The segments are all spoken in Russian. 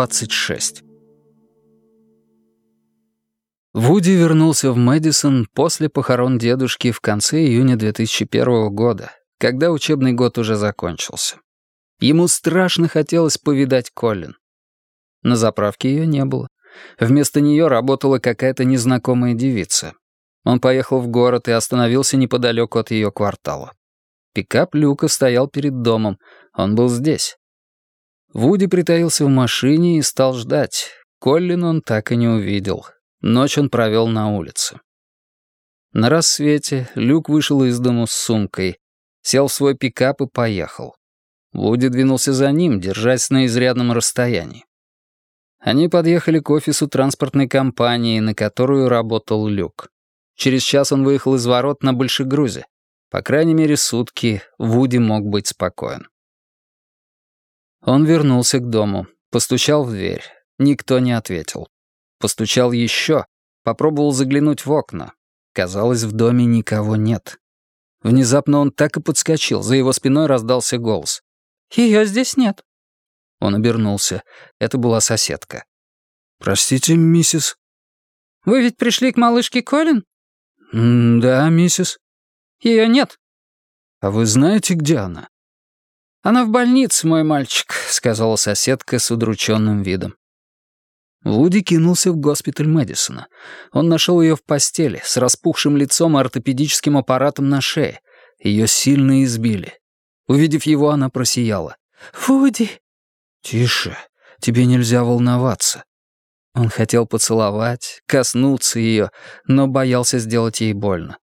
26. Вуди вернулся в Мэдисон после похорон дедушки в конце июня 2001 года, когда учебный год уже закончился. Ему страшно хотелось повидать Коллин. На заправке ее не было. Вместо нее работала какая-то незнакомая девица. Он поехал в город и остановился неподалеку от ее квартала. Пикап Люка стоял перед домом. Он был здесь. Вуди притаился в машине и стал ждать. Коллин он так и не увидел. Ночь он провел на улице. На рассвете Люк вышел из дому с сумкой, сел в свой пикап и поехал. Вуди двинулся за ним, держась на изрядном расстоянии. Они подъехали к офису транспортной компании, на которую работал Люк. Через час он выехал из ворот на большегрузе. По крайней мере, сутки Вуди мог быть спокоен. Он вернулся к дому, постучал в дверь. Никто не ответил. Постучал еще, попробовал заглянуть в окна. Казалось, в доме никого нет. Внезапно он так и подскочил, за его спиной раздался голос. «Ее здесь нет». Он обернулся. Это была соседка. «Простите, миссис». «Вы ведь пришли к малышке Колин?» «Да, миссис». «Ее нет». «А вы знаете, где она?» «Она в больнице, мой мальчик», — сказала соседка с удрученным видом. Вуди кинулся в госпиталь Мэдисона. Он нашел ее в постели, с распухшим лицом и ортопедическим аппаратом на шее. Ее сильно избили. Увидев его, она просияла. «Вуди!» «Тише, тебе нельзя волноваться». Он хотел поцеловать, коснуться ее, но боялся сделать ей больно.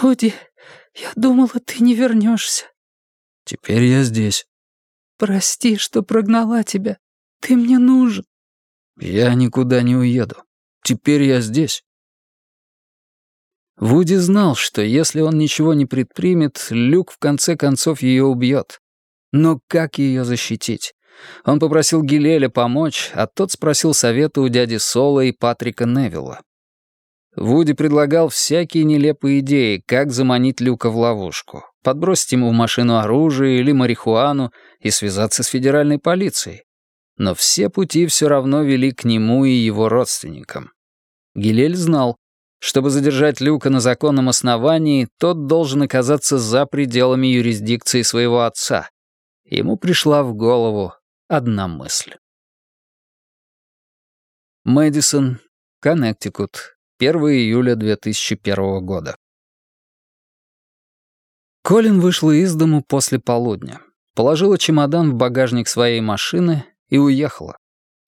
«Вуди, я думала, ты не вернешься. «Теперь я здесь». «Прости, что прогнала тебя. Ты мне нужен». «Я никуда не уеду. Теперь я здесь». Вуди знал, что если он ничего не предпримет, Люк в конце концов ее убьет. Но как ее защитить? Он попросил Гилеля помочь, а тот спросил совета у дяди Соло и Патрика Невилла. Вуди предлагал всякие нелепые идеи, как заманить Люка в ловушку, подбросить ему в машину оружие или марихуану и связаться с федеральной полицией. Но все пути все равно вели к нему и его родственникам. Гилель знал, чтобы задержать Люка на законном основании, тот должен оказаться за пределами юрисдикции своего отца. Ему пришла в голову одна мысль. Мэдисон, Коннектикут, 1 июля 2001 года. Колин вышла из дому после полудня, положила чемодан в багажник своей машины и уехала.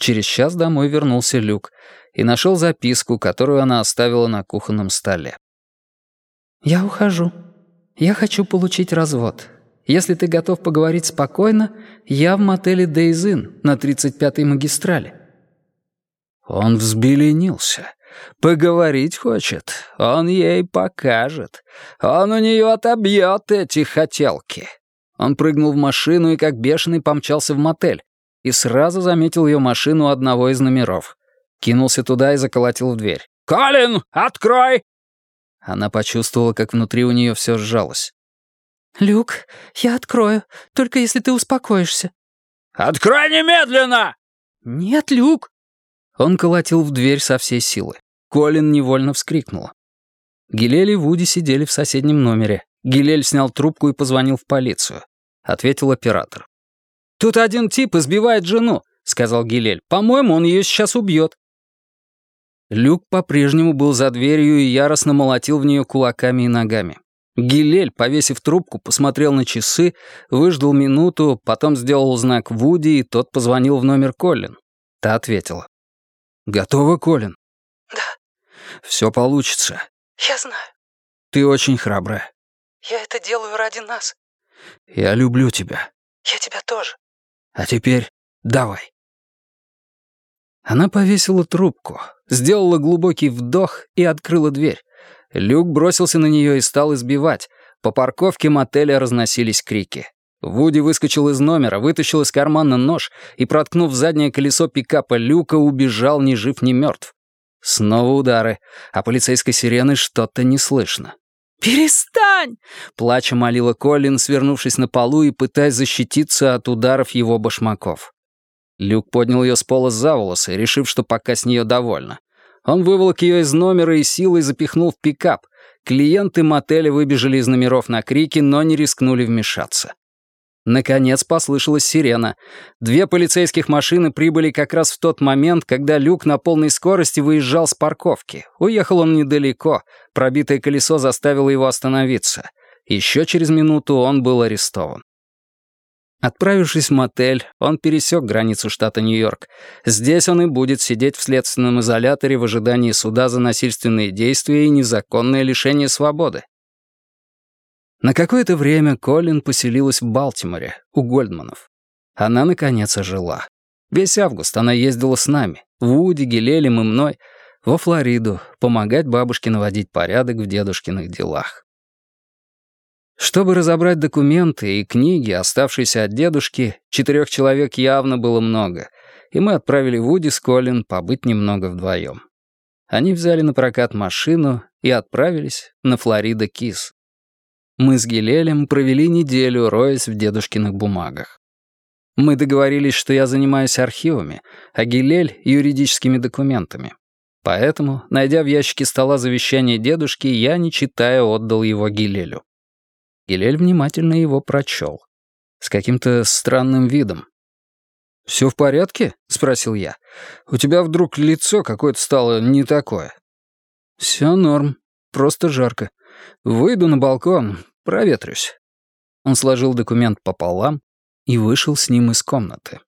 Через час домой вернулся Люк и нашел записку, которую она оставила на кухонном столе. «Я ухожу. Я хочу получить развод. Если ты готов поговорить спокойно, я в мотеле Дейзин на 35-й магистрали». Он взбеленился. Поговорить хочет. Он ей покажет. Он у нее отобьет эти хотелки. Он прыгнул в машину и как бешеный помчался в мотель и сразу заметил ее машину одного из номеров. Кинулся туда и заколотил в дверь. «Колин, открой!» Она почувствовала, как внутри у нее все сжалось. «Люк, я открою, только если ты успокоишься». «Открой немедленно!» «Нет, Люк!» Он колотил в дверь со всей силы. Колин невольно вскрикнула. Гилель и Вуди сидели в соседнем номере. Гилель снял трубку и позвонил в полицию. Ответил оператор. «Тут один тип избивает жену», — сказал Гилель. «По-моему, он ее сейчас убьет». Люк по-прежнему был за дверью и яростно молотил в нее кулаками и ногами. Гилель, повесив трубку, посмотрел на часы, выждал минуту, потом сделал знак Вуди, и тот позвонил в номер Колин. Та ответила. «Готова, Колин?» «Да». «Все получится». «Я знаю». «Ты очень храбрая». «Я это делаю ради нас». «Я люблю тебя». «Я тебя тоже». А теперь давай». Она повесила трубку, сделала глубокий вдох и открыла дверь. Люк бросился на нее и стал избивать. По парковке мотеля разносились крики. Вуди выскочил из номера, вытащил из кармана нож и, проткнув заднее колесо пикапа Люка, убежал ни жив, ни мертв. Снова удары, а полицейской сирены что-то не слышно. «Перестань!» — плача молила Колин, свернувшись на полу и пытаясь защититься от ударов его башмаков. Люк поднял ее с пола за волосы, решив, что пока с нее довольно. Он выволок ее из номера и силой запихнул в пикап. Клиенты мотеля выбежали из номеров на крики, но не рискнули вмешаться. Наконец послышалась сирена. Две полицейских машины прибыли как раз в тот момент, когда Люк на полной скорости выезжал с парковки. Уехал он недалеко, пробитое колесо заставило его остановиться. Еще через минуту он был арестован. Отправившись в мотель, он пересек границу штата Нью-Йорк. Здесь он и будет сидеть в следственном изоляторе в ожидании суда за насильственные действия и незаконное лишение свободы. На какое-то время Колин поселилась в Балтиморе, у Гольдманов. Она, наконец, ожила. Весь август она ездила с нами, Вуди, Гелелем и мной, во Флориду, помогать бабушке наводить порядок в дедушкиных делах. Чтобы разобрать документы и книги, оставшиеся от дедушки, четырех человек явно было много, и мы отправили Вуди с Колин побыть немного вдвоем. Они взяли на прокат машину и отправились на Флорида Кис. Мы с Гилелем провели неделю, роясь в дедушкиных бумагах. Мы договорились, что я занимаюсь архивами, а Гилель — юридическими документами. Поэтому, найдя в ящике стола завещание дедушки, я, не читая, отдал его Гилелю. Гилель внимательно его прочел. С каким-то странным видом. «Все в порядке?» — спросил я. «У тебя вдруг лицо какое-то стало не такое». «Все норм, просто жарко. Выйду на балкон, проветрюсь». Он сложил документ пополам и вышел с ним из комнаты.